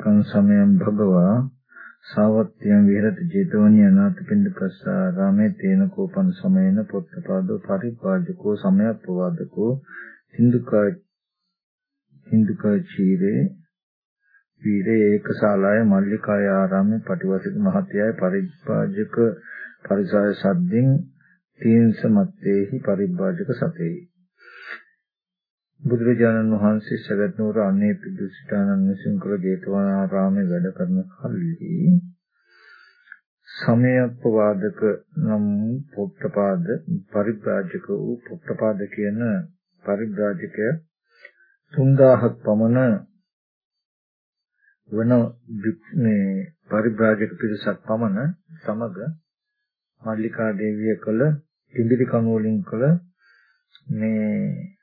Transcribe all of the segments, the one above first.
සුතං ඒකං සමයං භගවා සාවත්‍යං විහෙරති ජේතවනී අනාථපිණ්ඩිකස්සාරාමේ තේන කෝපන සමයන පොත්තපාදෝ පරිපාජකෝ සමයප්පවාදකෝ සින්දුකා සින්දුකා චීරේ වීරේ ඒකශාලාය මල්ලිකාය ආරාමේ පටිවසික මහත්යයි පරිපාජක පරිසාය සද්දින් තීන්ස මත්තේහි පරිපාජක සතේහි බුදුරජාණන් වහන්සේ සගත් නුවර අනේ පිදුසිතානන් විසින් කළ ජේතවනාරාමේ වැඩ කරන කල්හි. සමයප්පවාදක නම් පොට්ටපාද පරිබ්‍රාජක වූ පොට්ටපාද කියන පරිබ්‍රාජකය 3000ක් පමණ වන මේ පරිබ්‍රාජක පිරිසක් පමණ සමග මල්ලිකා දේවිය කළ තිඹිලි කණු වලින් කළ මේ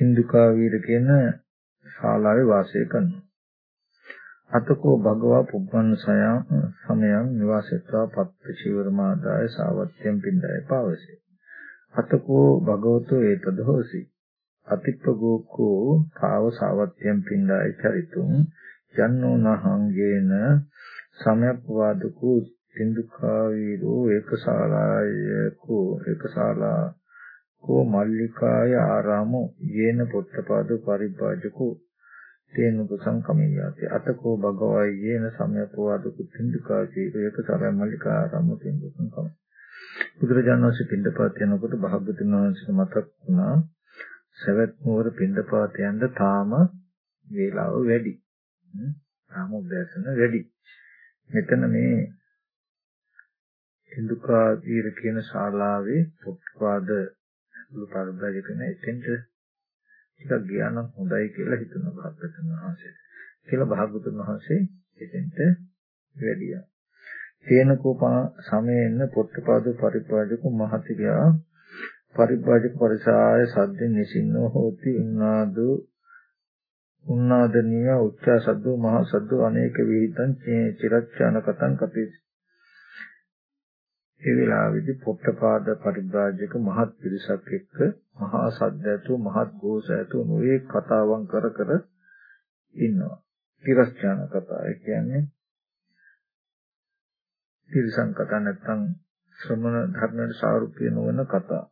සින්දුකා වීර කියන ශාලාවේ වාසය කරනවා. අතකෝ භගවා පුබ්බන් සයම් සමයන් නිවාසෙත්වා පත්ත චීවරමාදාය සාවත්‍යම් පින්දය පාවසේ. අතකෝ භගවතෝ ඒතද හෝසි. අතිප්පගෝකෝ තාව සාවත්‍යම් පින්දය චරිතුම් යන්නෝ නහංගේන සමයප්වාදකෝ සින්දුකා වීරෝ ඒකශාලායකෝ ඒකශාලා කෝ මල්ලිකාය ආරාමෝ යේන පොට්ටපාද පරිභාජකෝ තේන කුසංකමියාති අතකෝ භගවයි යේන සමයපවාද කුත්තින්දුකාසී ඒක සරය මල්ලිකා ආරාමෝ තේන කුසංකම බුදුරජාණන් වහන්සේ පින්ඩපාත යනකොට භාග්‍යවතුන් වහන්සේට මතක් වුණා සවැත් නුවර පින්ඩපාත යන්න තාම වේලාව වැඩි. තාම උදෑසන වැඩි. මෙතන මේ ඉන්දුකා තීර කියන ශාලාවේ පොට්ටපාද සුළු පරිබ්‍රජ කරන එතෙන්ට ටිකක් ගියා නම් හොඳයි කියලා හිතන භාග්‍යවතුන් වහන්සේ. කියලා භාග්‍යවතුන් වහන්සේ එතෙන්ට වැඩියා. තේන කෝපා සමයෙන්න පොට්ටපාද පරිපාජක මහතිගයා පරිපාජක පරිසාය සද්දෙන් නිසින්නෝ හෝති උන්නාදු උන්නාදනීය උච්චා සද්දෝ මහ සද්දෝ අනේක විහිතං චිරච්ඡාන කතං කපේ ඒ වෙලාවේදී පොට්ටපාද පරිබ්‍රාජක මහත් පිරිසක් එක්ක මහා සද්ද ඇතුව මහත් ഘോഷ ඇතුව නොයේ කතාවන් කර කර ඉන්නවා. තිරස්චාන කතා. ඒ කියන්නේ තිරසං කතා නැත්නම් ශ්‍රමණ ධර්මයට සාරුප්‍ය නොවන කතා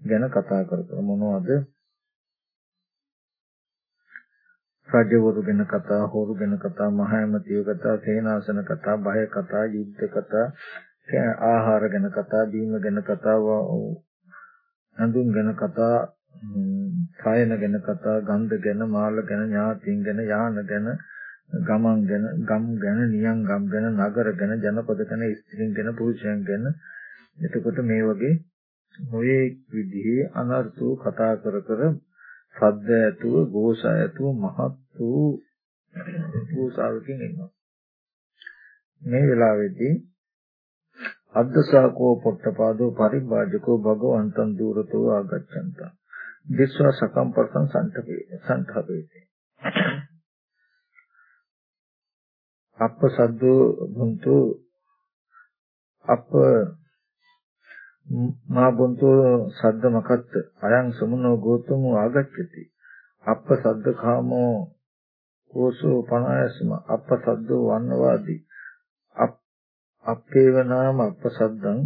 ගැන කතා කර කර මොනවද රජවරු ගැන කතා, හොරු ගැන කතා, මහෑමතිය කතා, සේනාසන කතා, බය කතා, යුද්ධ කතා, ආහාර ගැන කතා, දීම ගැන කතා, හඳුන් ගැන කතා, කායන ගැන කතා, ගන්ධ ගැන, මාල ගැන, ඥාතීන් ගැන, යාන ගැන, ගමන් ගැන, ගම් ගැන, නියම් ගම් ගැන, නගර ගැන, ජනපද ගැන, ස්ත්‍රීන් ගැන, පුරුෂයන් ගැන. එතකොට මේ වගේ මොයේ විදිහේ අනර්ථෝ කතා කර කර සද්ද ඇතුව, ഘോഷ ඇතුව මහත් වූ භූසාවකින් ඉන්නවා. මේ වෙලාවේදී අද්දසාකෝ පොට්ටපාදෝ පරිභාජකෝ භගවන්තං දුරතෝ ආගච්ඡන්ත. දිස්වා සකම් පරසං සන්තපේ සන්තපේති. අප්ප සද්දෝ බුන්තු අප්ප මා බුන්තු සද්ද මකත් අයං සමුනෝ ගෝතමෝ ආගච්ඡති. අප්ප සද්ද කාමෝ කෝසෝ පනායස්ම අප්ප සද්දෝ වන්නවාදී. අපේව නාම අපසද්දං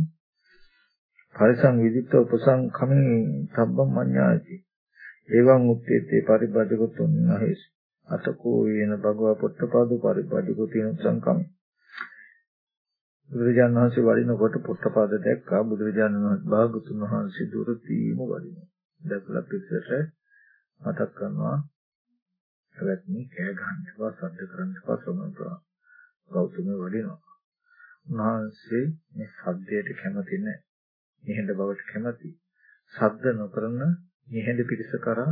පරිසං විදිත්ත උපසං කමේ සබ්බම් මඤ්ඤාති. එවං උත්තේතේ පරිබද්ධගතුන් නහේස් අතකෝ වේන භගවා පොට්ටපාදු පරිබද්ධගතු තියෙන සංකම් බුදුරජාණන් වහන්සේ වඩිනකොට පොට්ටපාද දැක්කා. බුදුරජාණන් වහන්සේ භාගතුන් වහන්සේ දුරදීම වඩිනවා. දැකලා පිටසට මතක් කරනවා. එවත්නි කෑ ගන්න එපා සද්ද කරන්න එපා සමන්තවා ගෞතම වඩිනවා. උන්වහන්සේ මේ සද්දයට කැමති නැහැ. නිහඬ බවට කැමති. සද්ද නොකරන නිහඬ පිරිස කරා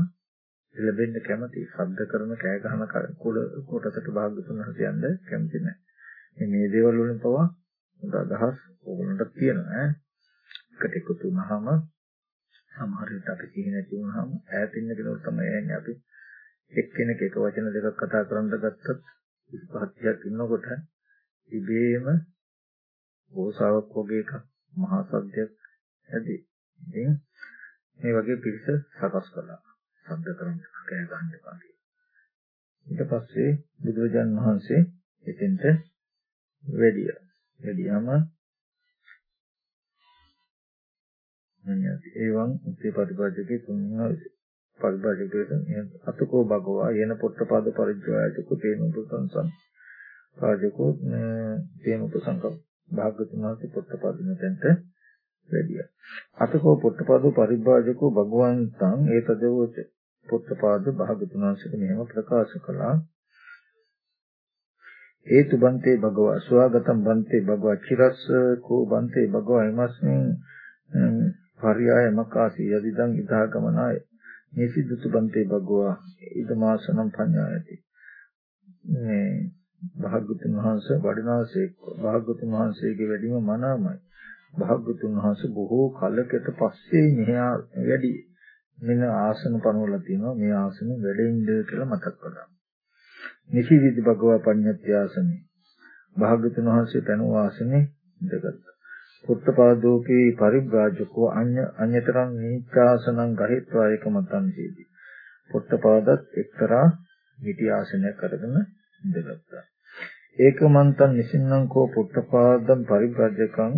ලැබෙන්න කැමති. සද්ද කරන කෑ ගහන කුල කොටසට භාග්‍යතුන් හසියන්න කැමති නැහැ. මේ දේවල් වලින් පවා හොඳ අදහස් ඕගොල්ලන්ට තියෙනවා ඈ. එකට එකතු වුනහම සමහර විට අපි කියන නැති වුණාම ඈත ඉන්න කෙනෙකුට තමයි යන්නේ අපි එක්කෙනෙක් එක වචන දෙකක් කතා කරන්න ගත්තොත් 25ක් ඉන්නකොට ඉබේම ඕසාවක් වගේ එකක් මහා සද්දයක් ඇති. ඉතින් මේ වගේ පිරිස සකස් කළා. ශබ්ද කරන් කෑ ගන්න එපා ඊට පස්සේ බුදුරජාන් වහන්සේ එතෙන්ට වැඩියා. වැඩියාම එවං උත්තේ පරිපාජකේ තුන්ව පරිපාජකේ අතකෝ භගවා යන පොට්ටපාද පරිජ්ජායතකෝ තේන උපසංසම් පාජකෝ තේන උපසංකම් භාගතුන් වහන්සේ පොට්ටපාද මෙතෙන්ට වැඩියා. අතකෝ පොට්ටපාද පරිභාජකෝ භගවන්තං ඒතදවෝච පොට්ටපාද භාගතුන් වහන්සේ මෙහෙම ප්‍රකාශ කළා. හේතු බන්තේ භගවා ස්වාගතම් බන්තේ භගවා චිරස්ස කෝ බන්තේ භගවා එමස්මින් පරියාය මකාසී යදිදං ඉදා ගමනාය නිසිද්දුතු බන්තේ භගවා ඉදමාසනම් පඤ්ඤායති මේ භාග්‍යතුන් වහන්සේ වඩිනාසේ භාග්‍යතුන් වහන්සේගේ වැඩිම මනාමයි භාග්‍යතුන් වහන්සේ බොහෝ කලකට පස්සේ මෙහා වැඩි මෙන්න ආසන පනවලා තියෙනවා මේ ආසන වැඩෙන්න කියලා මතක් කළා. නිසිවිදි භගවා පඤ්ඤත්‍ය ආසනේ. භාග්‍යතුන් වහන්සේ පැනව ආසනේ ඉඳගත්තා. පුත්තපාදෝකේ පරිබ්‍රාජකෝ අඤ්ඤ අඤ්‍යතරං නීචාසනං ගහිත්වා ඒකමතං සීදී. පුත්තපාදත් එක්තරා මිටි ආසනයක් අරගෙන ඉඳගත්තා. ඒකමන්තං නිසින්නම් කෝ පුත්තපාදම් පරිබ්‍රාජකං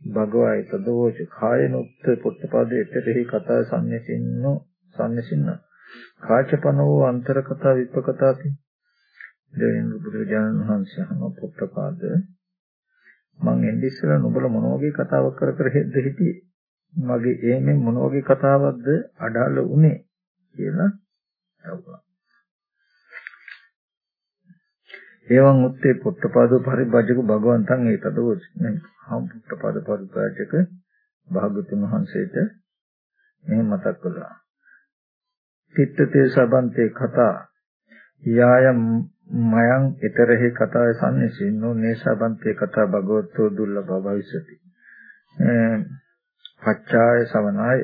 භගවයි තදෝච කායනොත් පොට්ටපදයේ එතරෙහි කතා සම්නෙසින්නෝ සම්නෙසින්න. කාචපනෝ අන්තර කතා විප්ප කතාති දෙවියන් බුදුරජාණන් වහන්සේ අහන පොට්ටපද මං එන්නේ ඉස්සෙල්ලා නුඹලා මොන වගේ කතාවක් කර කර හෙද්ද හිටියේ? මගේ ඒමෙන් මොන වගේ කතාවක්ද අඩාල උනේ කියලා අහුවා. එවං උත්තේ පුට්ටපාදෝ පරිභාජක භගවන්තං ඒතදෝච හම් පුට්ටපාද පරිභාජක භාගතුන් වහන්සේට මේ මතක් කළා. චිත්තතේ සබන්තේ කතා. යායම් මයං ඊතරෙහි කතාවේ සම්නිසින්නෝ නේසබන්තේ කතා භගවතෝ දුර්ලභ භවිෂති. පච්චාය සවනාය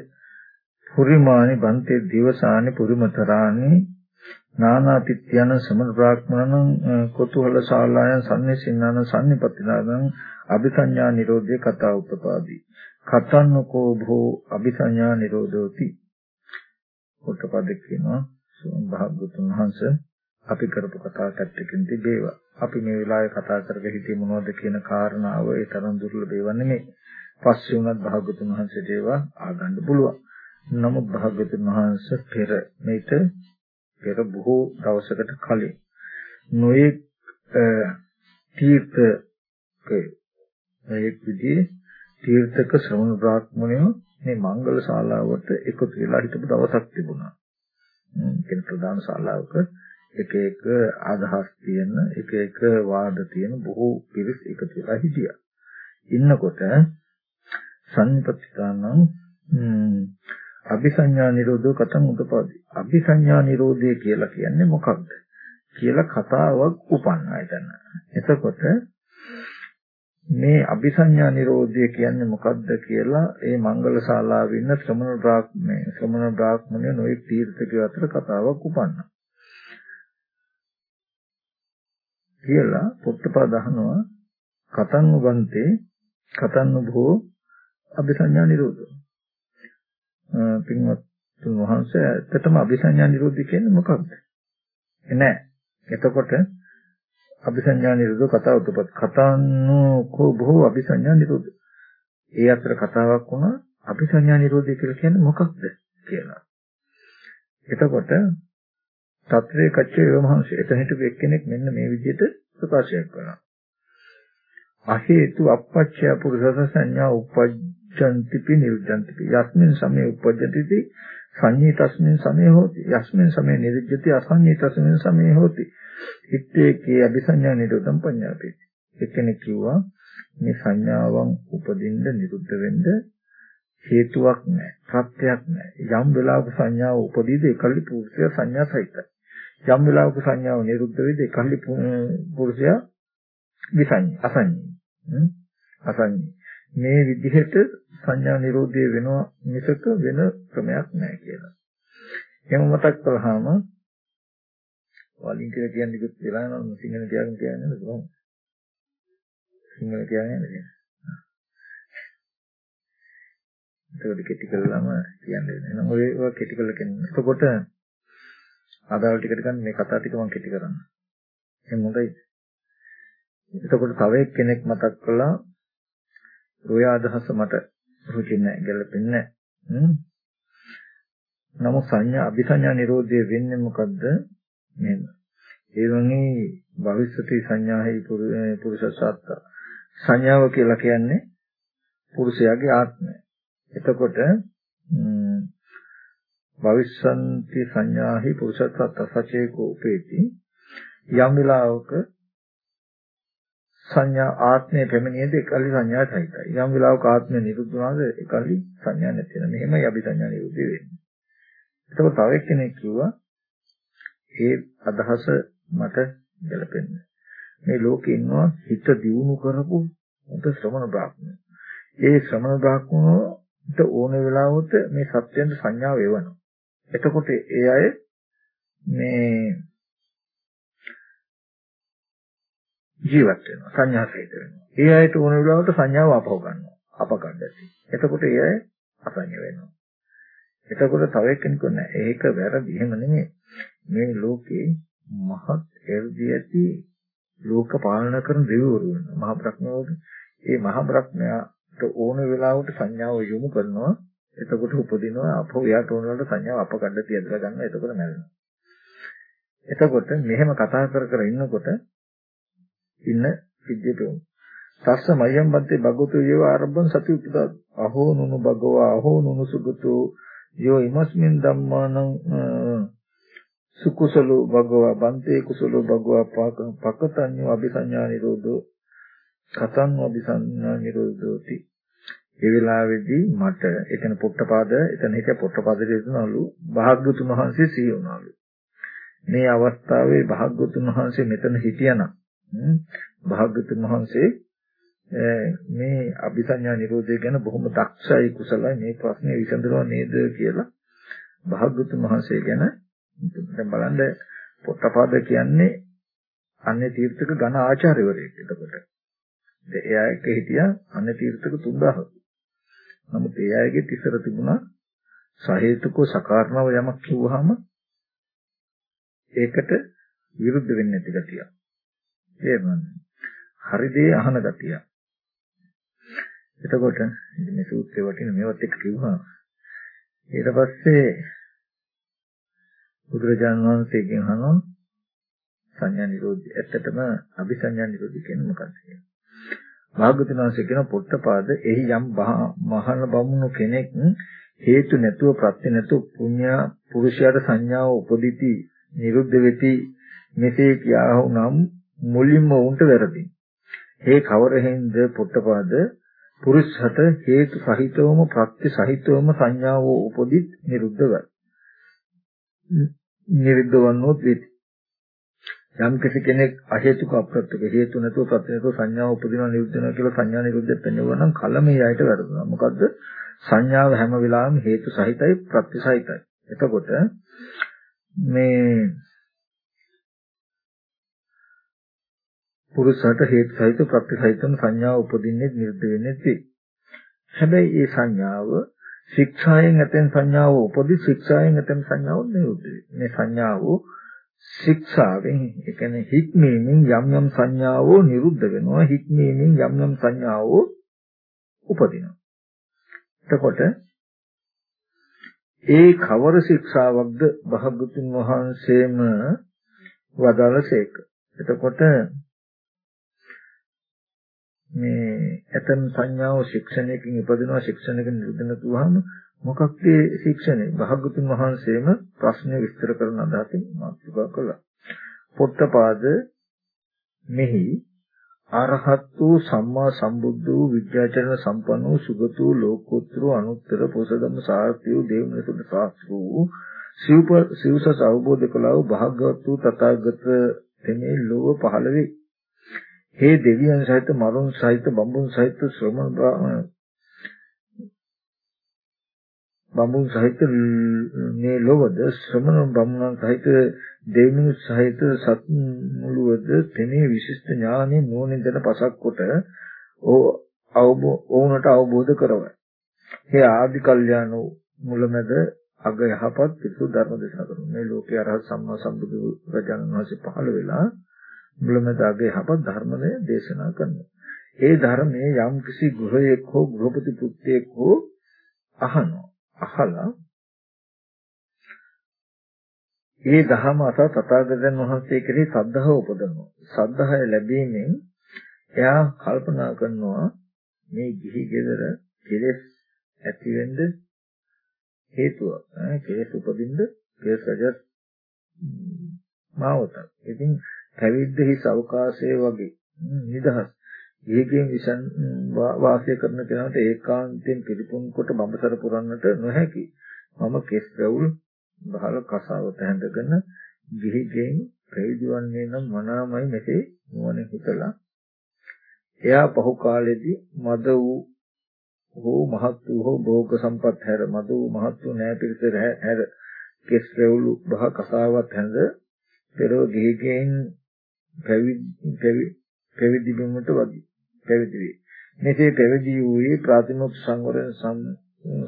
පුරිමානි බන්තේ දිවසානි පුරිමතරානි නානාතිත්‍යන සමන බ්‍රාහ්මණං කුතුහල ශාලායන් සම්නිසින්නාන සම්නිපතිනාන අபிසඤ්ඤා නිරෝධේ කතා උපපාදී. කතන්නකෝ භෝ අபிසඤ්ඤා නිරෝධෝති. කොටපද කියනවා භාග්‍යතුන් වහන්සේ අපි කරපු කතා කට්ටකින් තිබේවා. අපි මේ වෙලාවේ කතා කරගෙන හිටියේ මොනවද කියන කාරණාව ඒ තරම් දුර්ලභ ඒවා නෙමෙයි. පස්සේ උනත් භාග්‍යතුන් වහන්සේට ඒවා ආගන්න පුළුවන්. නමුත් භාග්‍යතුන් වහන්සේ පෙර මේක පෙර බොහෝ දවසකට කලින් නොයෙක් තීර්ථක එක් විදිහේ තීර්ථක ශ්‍රවණ බ්‍රාහ්මණයෝ මේ මංගල ශාලාවට එකතු වෙලා හිටපු දවසක් තිබුණා. කියන ප්‍රධාන ශාලාවක එක එක අදහස් තියෙන එක එක වාද තියෙන බොහෝ පිරිස් එකතු වෙලා හිටියා. ඉන්නකොට සම්පත්තිකානම් අபிසඤ්ඤා නිරෝධෝ කතං උපපාදේ. අபிසඤ්ඤා නිරෝධය කියලා කියන්නේ මොකක්ද? කියලා කතාවක් උපන්නා එතන. එතකොට මේ අபிසඤ්ඤා නිරෝධය කියන්නේ මොකක්ද කියලා ඒ මංගල ශාලාවේ ඉන්න ශ්‍රමණ බ්‍රාහ්මණය ශ්‍රමණ බ්‍රාහ්මණය නොයෙක් තීර්ථකයෝ අතර කතාවක් උපන්නා. කියලා පොට්ටපද අහනවා කතං උබන්තේ කතං උභෝ අபிසඤ්ඤා නිරෝධෝ පින්වත් වහන්සේ ඇත්තටම අභිසඤ්ඤා නිරෝධය කියන්නේ මොකක්ද? නෑ. එතකොට අභිසඤ්ඤා නිරෝධ කතාව උපත කතාන්නෝ කෝ බොහෝ අභිසඤ්ඤා නිරෝධ. ඒ අතර කතාවක් වුණා අභිසඤ්ඤා නිරෝධය කියලා කියන්නේ මොකක්ද කියලා. එතකොට තත්ත්‍රයේ කච්චේ වහන්සේ එතන හිටපු එක්කෙනෙක් මෙන්න මේ විදිහට ප්‍රකාශයක් කරනවා. අහේතු අපච්චය පුරුෂස සංඥා උපජ්ජ උච්චන්තිපි නිරුද්ධන්තිපි යස්මින් සමේ උපජ්ජති සංඤී තස්මින් සමේ හෝති. යස්මින් සමේ නිරුද්ධති අසංඤී තස්මින් සමේ හෝති. ඉත්තේකේ අபிසඤ්ඤා නිරෝධම් පඤ්ඤාපේති එක්කෙනෙක් කිව්වා මේ සංඥාවන් උපදින්න නිරුද්ධ වෙන්න හේතුවක් නැහැ සත්‍යයක් නැහැ යම් වෙලාවක සංඥාව උපදීද ඒකල්ලි පුරුෂය සංඥා සහිතයි. යම් වෙලාවක සංඥාව නිරුද්ධ වෙද ඒකල්ලි පුරුෂයා විසඤ්ඤ අසඤ්ඤ අසඤ්ඤ මේ විදිහට සංඥා නිරෝධය වෙනවා මිසක වෙන ක්‍රමයක් නැහැ කියලා. එහෙම මතක් කළාම වලින් කියලා කියන්නේ කිව්ත් වෙලා නම් සිංහල කියන්න කියන්නේ නේද කොහොමද? සිංහල කියන්නේ නේද? ඒක කෙටි කළාම කියන්නේ නෑ. ඔය ඔය කෙටි කළ කියන්නේ. එතකොට ආදාළ ටිකට ගන්න මේ කතා ටික මම කෙටි කරන්න. එහෙනම් හොඳයි. එතකොට තව එක්කෙනෙක් මතක් කළා ඔය අදහස මට රුචින්නේ නැහැ, ගැලපෙන්නේ නැහැ. නමුත් සංඥා අபிසංඥා නිරෝධය වෙන්නේ මොකද්ද? නේද? ඒ වගේ භවිෂ්‍යති සංඥාහි පුරුෂසත්ත සංඥාව කියලා කියන්නේ පුරුෂයාගේ ආත්මය. එතකොට භවිෂ්‍යන්ති සංඥාහි පුරුෂසත්ත සචේකෝ උපේති යම් වෙලාවක සංඥා ආත්මය පැමිණියද එකල්ලි සංඥා සහිතයි. යම් වෙලාවක ආත්මය නිරුද්ධ වුණාද එකල්ලි සංඥා නැති වෙනවා. මෙහෙමයි අபிසංඥා නිරුද්ධ වෙන්නේ. එතකොට තව එක්කෙනෙක් කිව්වා ඒ අදහස මට ගැලපෙන්නේ. මේ ලෝකේ ඉන්නවා හිත දියුණු කරපු උත ශ්‍රමණ බ්‍රාහ්මණ. ඒ ශ්‍රමණ බ්‍රාහ්මණට ඕන වෙලාවට මේ සත්‍යයෙන් සංඥාව එවනවා. එතකොට ඒ අය මේ ජීවත් වෙනවා සංඥා සහිත වෙනවා. ඒ අයට ඕන වෙලාවට සංඥාව අපව ගන්නවා. අපකණ්ඩති. එතකොට ඒ අය අසංඥ වෙනවා. එතකොට තව එක්කෙනෙක් නෑ ඒක වැරදි. එහෙම නෙමෙයි. මේ ලෝකේ මහත් එර්ධි ඇති ලෝක පාලන කරන දෙවිවරු වෙනවා. මහා බ්‍රහ්මවරු. ඒ මහා බ්‍රහ්මයාට ඕන වෙලාවට සංඥාව යොමු කරනවා. එතකොට උපදිනවා අපෝ යාට ඕන වෙලාවට සංඥාව අපකණ්ඩ තියදලා ගන්නවා. එතකොට මැරෙනවා. එතකොට මෙහෙම කතා කර කර ඉන්නකොට ඉන්න සිද්ධිය පෙවුන. තස්ස මයම් බද්දේ භගවතු යේව ආරම්භං සති උපදා අහෝ නුනු භගවා අහෝ නුනු සුගතෝ. යෝ ඉමස්මින් ධම්මානං සුකුසලෝ භගවා බන්තේ කුසලෝ භගවා පකතඤ්ඤෝ අபிසඤ්ඤා නිරෝධෝ. කතං අபிසඤ්ඤා නිරෝධෝති. ඒ වෙලාවේදී මට එතන පොට්ටපාද එතන හිට පොට්ටපාද දෙතුනලු භාග්‍යතුන් වහන්සේ සිහි වුණාලු. මේ අවස්ථාවේ භාග්‍යතුන් වහන්සේ මෙතන හිටියානම් භාග්‍යතුන් වහන්සේ මේ අபிසඤ්ඤා නිරෝධය ගැන බොහොම දක්ෂයි කුසලයි මේ ප්‍රශ්නේ විසඳනවා නේද කියලා භාග්‍යතුන් වහන්සේ ගැන දැන් බලන්න පොට්ටපාද කියන්නේ අන්නේ තීර්ථක ඝන ආචාර්යවරයෙක් එතකොට. එයා එක හිටියා අන්නේ තීර්ථක 3000. නමුත් ඒ අයගේ තිසර තිබුණා සහේතුකෝ සකාරණව යමක් කිව්වහම ඒකට විරුද්ධ වෙන්නේ නැති ගතිය. තේරුණාද? හරි දේ අහන ගතිය. එතකොට මේ සූත්‍රේ වටින මේවත් එක්ක කිව්වා. ඊට පස්සේ බුදුරජාණන් වහන්සේගෙන් අහනවා සංඥා නිරෝධය. ඇත්තටම අபிසංඥා නිරෝධය කියන්නේ මොකක්ද කියලා. භාග්‍යවතුන් වහන්සේ කියන පොට්ටපාද එහි යම් මහාන බමුණු කෙනෙක් හේතු නැතුව ප්‍රත්‍ය නැතුව පුණ්‍ය පුරුෂයාට සංඥාව උපදිති නිරුද්ධ වෙති මෙසේ කියාහු නම් මුලින්ම උන්ට වැරදි. හේ කවර හේන්ද පොට්ටපාද පුරුෂහත හේතු සහිතවම ප්‍රත්‍ය සහිතවම සංඥාව උපදිත් නිරුද්ධ වේ. නිරුද්ධ වන්නොත් වෙති. යම් කෙනෙක් අහේතුක අප්‍රත්‍යක හේතු නැතුව ප්‍රත්‍ය නැතුව සංඥාව උපදිනවා නිරුද්ධ වෙනවා කියලා සංඥා නිරුද්ධ වෙනවා නම් කලමේ යයිට වැරදුනා. මොකද්ද? සංඥාව හැම වෙලාවෙම හේතු සහිතයි ප්‍රත්‍ය සහිතයි. එතකොට මේ පුරුෂයාට හේතු සහිත ප්‍රත්‍ය සහිතම සංඥාව උපදින්නේ නිරුද්ධ වෙන්නේ නැති. හැබැයි මේ සංඥාව ශික්ෂායෙන් ඇතෙන් සංඥාව උපදි ශික්ෂායෙන් ඇතෙන් සංඥාව නිරුද්ධ මේ සංඥාව ශික්ෂාවෙන් ඒ කියන්නේ හික්මීමෙන් යම් යම් සංඥාවෝ නිරුද්ධ වෙනවා හික්මීමෙන් යම් යම් සංඥාවෝ උපදිනවා. එතකොට ඒ කවර ශික්ෂාවක්ද භාගතුන් වහන්සේම වදාළසේක එතකොට මේ ඇතන් සංඥාව ශික්ෂණයකින් ඉපදිනවා ශික්ෂණයකින් නිරුද්ධ නැතුවම මොකක්ද ශික්ෂණය? භාගතුන් වහන්සේම ප්‍රශ්නය විස්තර කරන අදහසින් මාතෘකා කළා. පොට්ටපාද මෙහි අරහත් වූ සම්මා සම්බුද්ධ වූ විද්‍යාචරණ සම්පන්න වූ සුගත වූ ලෝකෝත්තර අනුත්තර පොසදම සාර්ථී වූ දේවනසුද ශාස්ත්‍ර වූ සිව්සස් අවබෝධ කළා වූ භාගවත් වූ තථාගත තෙමේ ලෝව පහළ වේ. හේ දෙවියන් සහිත මරුන් සහිත බඹුන් සහිත ශ්‍රමණ බඹුන් සහිත මේ ලොවද ශ්‍රමණ බමුණන් සහිත දෙවියන් සහිත සත් මුලවද තෙමේ විශිෂ්ට ඥානෙ නෝනින් දෙන පසක් කොට ඕවුනට අවබෝධ කරවයි. ඒ ආදි කල්යාණ මුලමෙද අග යහපත් පිසු ධර්ම දේශනා කරනවා. මේ ලෝකේ අරහත් සම්මා සම්බුදු රජාණන් වහන්සේ පහළ වෙලා මුලමෙද අග යහපත් ධර්මය දේශනා කරනවා. ඒ ධර්මයේ යම් කිසි ගෘහයක් හෝ ගෘහපති පුත්‍රයෙක් හෝ අහනවා. අහලා ඒ දහම අත තථාගතයන් වහන්සේ කෙරෙහි සද්ධාව උපදවනවා. සද්ධාය ලැබීමෙන් එයා කල්පනා කරනවා මේ ගිහි ගෙදර කෙලෙස් ඇති වෙන්න හේතුව ඈ කෙලෙස් උපදින්න කෙලෙස් රජත් මාවත. ඉතින් පැවිද්ද හිස් අවකාශයේ වගේ. නිදහස්. ඊගෙන් විසන් වාසය කරන කෙනාට ඒකාන්තයෙන් පිළිපොන් කොට බඹසර පුරන්නට නොහැකි. මම කෙස් රැවුල් බහල කසාවත හැඳගෙන ගිහිගෙන් ප්‍රයෝජනන්නේ නම් මනාමයි මෙසේ නුවණ හිතලා. එයා පහු කාලෙදී මද වූ හෝ මහත් වූ හෝ භෝග සම්පත් හැර මද වූ මහත් වූ නෑ පිරිස හැර කෙස් රැවුළු බහ කසාවත් හැඳ පෙරව ගිහිගෙන් පැවිදි බිමට වදී පැවිදි වේ. මෙසේ පැවිදි වූයේ ප්‍රාතිමොක්ඛ සංවරයෙන්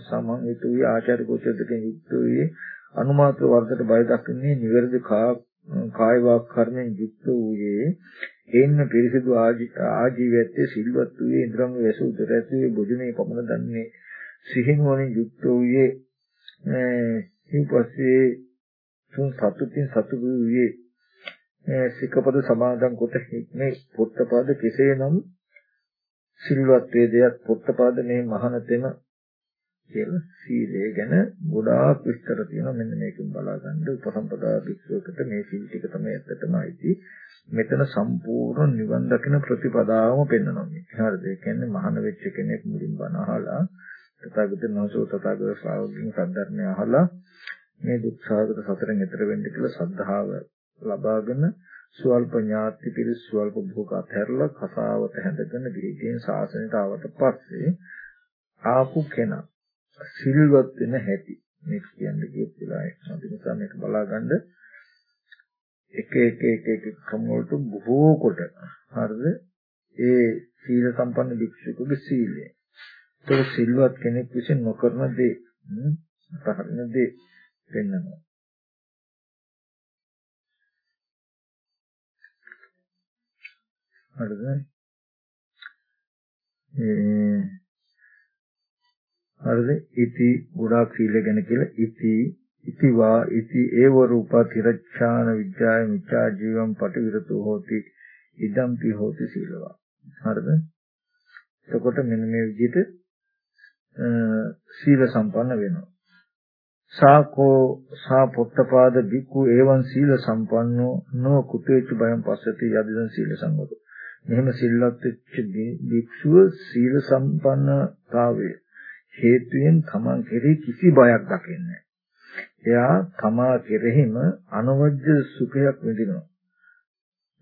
සමන්විත වූ ආචාර්ය කෝචදකින් යුක්ත වූයේ අනුමාත්‍ර වර්ගයට බය දක්වන්නේ නිවැරදි කාය වාක් කර්මෙන් යුක්ත වූයේ එන්න පිරිසිදු ආජීවයත්තේ සිල්වත් වූයේ ඉන්ද්‍රංග වැසු උදර ඇතුවේ බුදුනේ පමණ දන්නේ සිහිනුවණින් යුක්ත වූයේ සිව්පස්සේ තුන් සතුටින් සතු වූයේ සිකපද සමාදන් කොට මේ පොත්තපද කෙසේනම් සිල්වත් වේදයක් පොත්තපද මේ මහානතෙම කියලා සීලය ගැන ගොඩාක් විස්තර තියෙනවා. මෙන්න මේකෙන් බලා ගන්න උපසම්පදා භික්ෂුවකට මේ සීල් ටික තමයි ඇත්තටම අයිති. මෙතන සම්පූර්ණ නිවන් දකින ප්‍රතිපදාවම පෙන්වනවා. මේ හරිද ඒ කියන්නේ මහාන වෙච්ච කෙනෙක් මුලින් බණ අහලා තථාගතයන් වහන්සේ තථාගත ශ්‍රාවකයන් සද්ධර්මය අහලා මේ දුක්ඛාගත සතරෙන් එතර වෙන්න කියලා සද්ධාව ලබාගෙන ස්වල්ප ඥාති පිරිස් ස්වල්ප භෝග අතහැරලා කසාවත හැඳගෙන ගිහින් ශාසනයට ආවට පස්සේ ආපු කෙනා සිල්වත් වෙන හැටි මේක කියන්නේ කියත් වෙලා ඒ නිසා මේක බලාගන්න එක එක එක එක ක්‍රම වලට බොහෝ කොට හරිද? ඒ සීල සම්පන්න භික්ෂුවකගේ සීලය. ඒක සිල්වත් කෙනෙක් විසින් නොකරන දේ අතහරින දේ වෙන්නවා හරිද? ඒ හරිද? ඉති ගොඩාක් සීල ගැන කියලා ඉති ඉති වා ඉති ඒව රූපා තිරච්ඡාන විඥාය මිච්ඡා ජීවම් පටිවිරතෝ හෝති ඉදම්පි හෝති සීලවා. හරිද? එතකොට මෙන්න මේ විදිහට සීල සම්පන්න වෙනවා. සාකෝ සා පොට්ටපාද බිකු එවං සීල සම්පන්නෝ නෝ කුතේච බයං පස්සති යදිදං සීල සංගතෝ මෙහෙම සිල්වත් වෙච්ච භික්ෂුව සීල සම්පන්නතාවය හේතුයෙන් තමන් කෙරෙහි කිසි බයක් දකින්නේ එයා තමා කෙරෙහිම අනවජ්‍ය සුඛයක් විඳිනවා.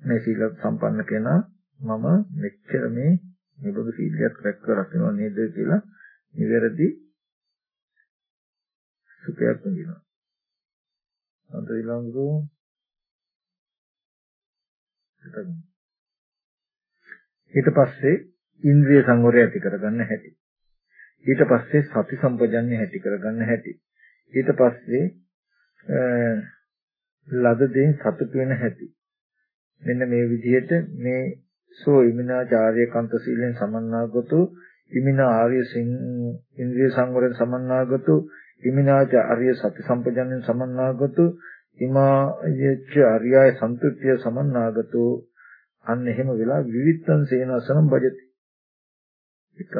මේ සීල සම්පන්න කෙනා මම මෙච්චර මේ නිබුදු සීලයක් රැක්ක රකින්නවා නේද කියලා නිවැරදි සුඛයක් විඳිනවා. අද ඊළඟට ඊට පස්සේ ඉන්ද්‍රිය සංවරය ඇති කරගන්න හැටි. ඊට පස්සේ සති සම්පජන්‍ය ඇති කරගන්න හැටි. ඊට පස්සේ ලද දෙයින් සතුට වෙන හැටි. මෙන්න මේ විදිහට මේ සෝ ඉමිනාචාර්ය කන්ත සීලෙන් සමන්නාගතු ඉමිනා ආර්ය සිං ඉන්ද්‍රිය සංවරයෙන් සමන්නාගතු ඉමිනාචාර්ය සති සම්පජන්යෙන් සමන්නාගතු ඉමා යච්ච ආර්යය සන්තුත්‍ය සමන්නාගතු අන්න එහෙම වෙලා විවිත්තං සේනසනම් භජති. එක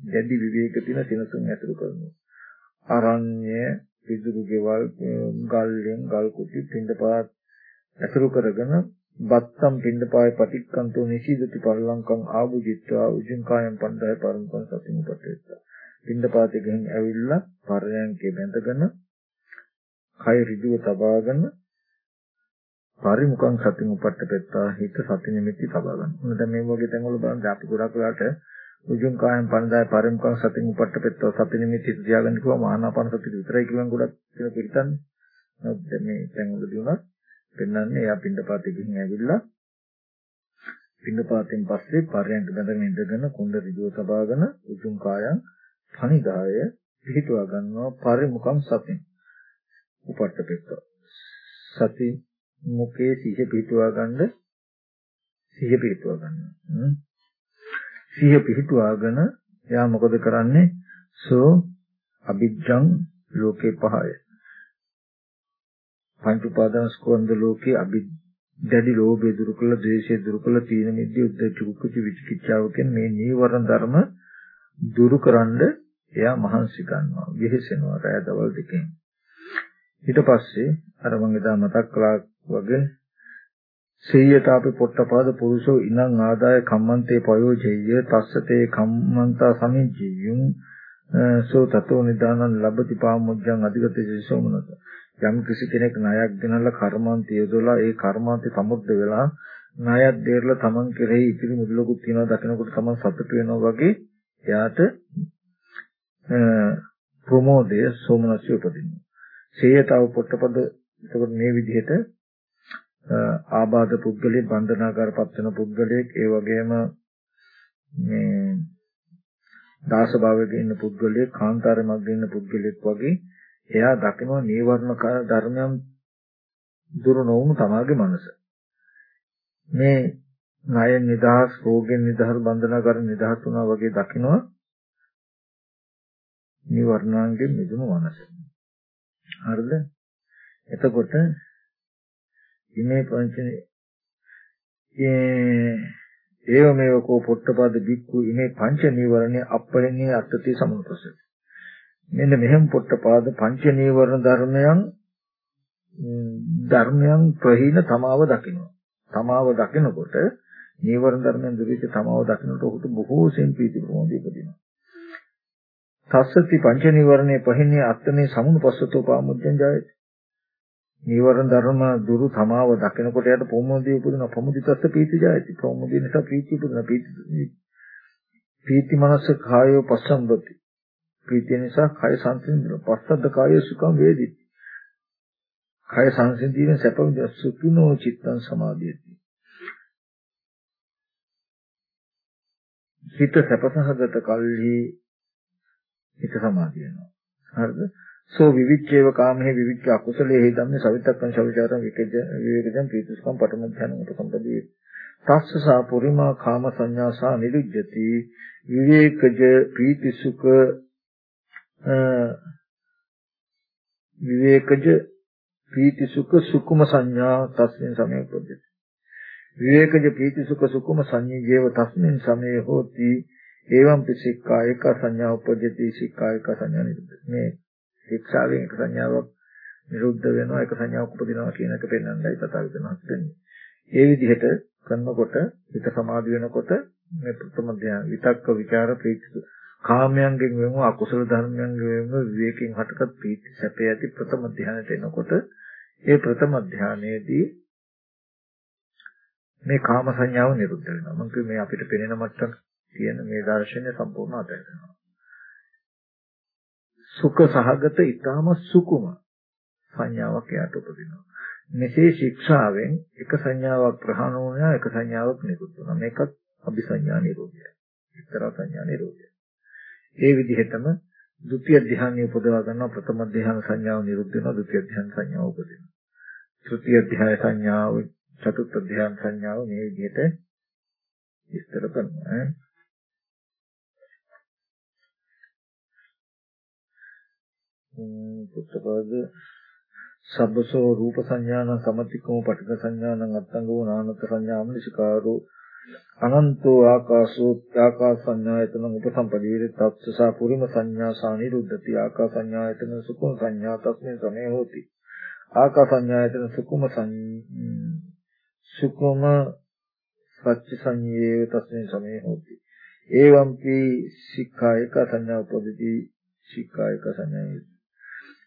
දැඩි විවේක තියෙන සිනසුන් ඇතුළු කරනවා. අරණ්‍ය පිදුරු ගෙවල් ගල්ලෙන් ගල් කුටි පින්දපාත ඇතුළු කරගෙන බත්තම් පින්දපාය පටික්කන්තෝ නිසීදති පල්ලංකම් ආභුජිත්වා උජුං කායම් පණ්ඩය පරම්පං සතිමුපටේත. පින්දපාතේ ගෙන් ඇවිල්ලා පරයන්කේ බැඳගෙන කය ඍජුව තබාගෙන පරිමුඛං සතින් උපට්ඨපෙත්තා හිත සති නිමිති තබා ගන්න. මොන දැන් මේ වගේ තැන්වල බලන්න අපි ගොඩක් වෙලාට උජුං කායම් පණදාය පරිමුඛං සතින් උපට්ඨපෙත්තා සති නිමිති තියාගන්න කිව්වම ආනාපාන සති විතරයි කියවන් ගොඩක් කියලා පිළිතන්නේ. නැත්නම් මේ තැන්වලදී උනත් පෙන්වන්නේ එයා පින්ඩපාතේ ගිහින් ඇවිල්ලා පින්ඩපාතෙන් පස්සේ පරයන්ට බඳගෙන ඉඳගෙන කුණ්ඩ ඍජුව තබාගෙන උජුං කායම් පණිදාය පිහිටුවා ගන්නවා පරිමුඛං සතින් උපට්ඨපෙත්තා සති මුකේ සිහිය පිහිටුවා ගන්න සිහිය පිහිටුවා ගන්න. සිහිය පිහිටුවාගෙන එයා මොකද කරන්නේ? සෝ අභිජ්ජං ලෝකේ පහය. පංච උපාදාන ස්කන්ධ ලෝකේ අභි දැඩි ලෝභය දුරු කළ, ද්වේෂය දුරු කළ, තීන මිද්‍ය උද්දච්ච කුච්ච විචිකිච්ඡාව කියන මේ නීවරණ ධර්ම දුරු කරන්ඩ එයා මහන්සි ගන්නවා. විහිසෙනවා රැය දවල් දෙකෙන්. ඊට පස්සේ අර මම එදා මතක් කළා වගේ. සේයතාපි පොට්ටපාද පුරුෂෝ ඉනං ආදාය කම්මන්තේ පයෝජෙය්‍ය තස්සතේ කම්මන්තා සමිජ්ජියුං සෝ තතෝ නිදානං ලබති පාමුජ්ජං අධිගතේ සෝමනත යම් කිසි කෙනෙක් ණයක් ගෙනල්ලා කර්මාන්තය යොදලා ඒ කර්මාන්තය සමුද්ද වෙලා ණයක් දෙරලා තමන් කෙරෙහි ඉතිරි මුදලකුත් තියනවා දකිනකොට තමන් සතුට වෙනවා වගේ එයාට ප්‍රමෝදය සෝමනස්ය උපදිනවා. සේයතාව පොට්ටපද එතකොට මේ විදිහට ආබාධ පුද්ගලයෙක් බන්ධනාකාරපත් වෙන පුද්ගලයෙක් ඒ වගේම මේ දාස භාවයක ඉන්න පුද්ගලයෙක් කාන්තාර මග්ගේ ඉන්න පුද්ගලයෙක් වගේ එයා දකිනවා නීවරණ ධර්මයන් දුරු නොවුණු තමාගේ මනස. මේ ණය නිදහස් රෝගෙන් නිදහස් බන්ධනාකාර නිදහස් වුණා වගේ දකිනවා නීවරණාංගෙන් මිදුණු මනස. හරිද? එතකොට ඉමේ පංචනේ ඒව මේව කෝ පොට්ටපද බික්කු ඉමේ පංච නීවරණේ අපරිණේ අත්ති සමුපස මෙන්න මෙහෙම පොට්ටපාද පංච නීවරණ ධර්මයන් ධර්මයන් ප්‍රහීන තමාව දකිනවා. තමාව දකිනකොට නීවරණ ධර්මයන් දුරිච්ච තමාව දකිනකොට ඔහුට බොහෝ සෙන් පීති ප්‍රමෝදය උපදිනවා. තස්සති පංච නීවරණේ පහින්නේ අත්තනේ සමුපස්සතෝ පාමුජ්ජං ජායති. නීවරණ ධර්ම දුරු තමාව දකිනකොට යට ප්‍රමුදිය උපදින ප්‍රමුදිතස්ස පීති ජායති. ප්‍රමුදිය නිසා පීති උපදින පීති පීති මනස කායෝ පස්සම්බති. පීතිය නිසා කය සංසිඳන පස්සද්ද කායෝ සුඛම් වේදි කය සංසිඳීම සැප විඳ සුඛිනෝ චිත්තං සමාධියති. හිත සැපසහගත කල්හි හිත සමාධිය වෙනවා. හරිද? සෝ විවිච්ඡේව කාමෙහි විවිච්ඡ අකුසලයේ ධම්මේ සවිතක්කං සවිචාරං විකජ විවේකජං පීතිස්කම් පඨම ඥානමත සම්පදී තස්ස සා පුරිමා කාම සංඥා සා නිරුජ්ජති. විවේකජ පීතිසුඛ විවේකජ පීතිසුඛ සුකුම සංඥා තස්මින් සමේ උපදිත. විවේකජ පීතිසුඛ සුකුම සංඤ්ඤේව තස්මින් සමේ හෝති. එවං පිසික්ඛා එක සංඥා උපජ්ජති. සික්ඛා එක සංඥා නිරුද්ධ මේ ශික්ෂාවෙන් එක සංඥාවක් නිරුද්ධ වෙනවා එක සංඥාවක් උපදිනවා කියන එක පෙන්වන්නයි තථාගතයන් දෙන්නේ. ඒ විදිහට කරනකොට හිත සමාධි වෙනකොට මේ ප්‍රථම ධ්‍යාන විතක්ක ਵਿਚාර ප්‍රීති කාමයන්ගෙන් වෙනව අකුසල ධර්මයන්ගෙන් වෙනව විවේකයෙන් හටගත් ප්‍රීති සැපය ඇති ප්‍රථම ධ්‍යානයට එනකොට ඒ ප්‍රථම ධ්‍යානයේදී මේ කාම සංඥාව නිරුද්ධ වෙනවා. මම මේ අපිට පෙනෙන මට්ටම තියෙන මේ දර්ශනය සම්පූර්ණ අතහැරෙනවා. සුඛ සහගත ඊටාම සුකුම සංඥාවක් යාට උපදිනවා. මෙසේ ශික්ෂාවෙන් එක සංඥාවක් ප්‍රහාණ වුණා එක සංඥාවක් නිරුද්ධ වුණා. මේකත් අபிසඤ්ඤා නිරෝධය. විතර සංඥා නිරෝධය. ඒ විදිහටම ဒုတိ ය ධ්‍යානය උපදවා ගන්නවා ප්‍රථම ධ්‍යාන සංඥාව නිරුද්ධ වෙනවා ဒုတိ ය ධ්‍යාන සංඥාව උපදිනවා. තෘතිය ධ්‍යාන සංඥාව චතුර්ථ ධ්‍යාන සංඥාව මේ විදිහට විස්තර කරනවා. පුත්තපද සබ්බසෝ රූප සංඥාන සමතිකෝ පටික සංඥානං අත්තංගෝ නානත් සංඥාමනිසිකාරෝ අනන්තෝ ආකාශෝ ආකාශ සංඥායතන උපසම්පදීර තත්සසා පුරිම සංඥා සානිරුද්ධති ආකාශ සංඥායතන සුකුම සංඥා තස්මින් සමේ හෝති. ආකාශ සංඥායතන සුකුම සුකුම සච්ච සංයේව තස්මින් සමේ හෝති. එවම්පි සික්ඛායක සංඥා උපදිති. සික්ඛායක සංඥා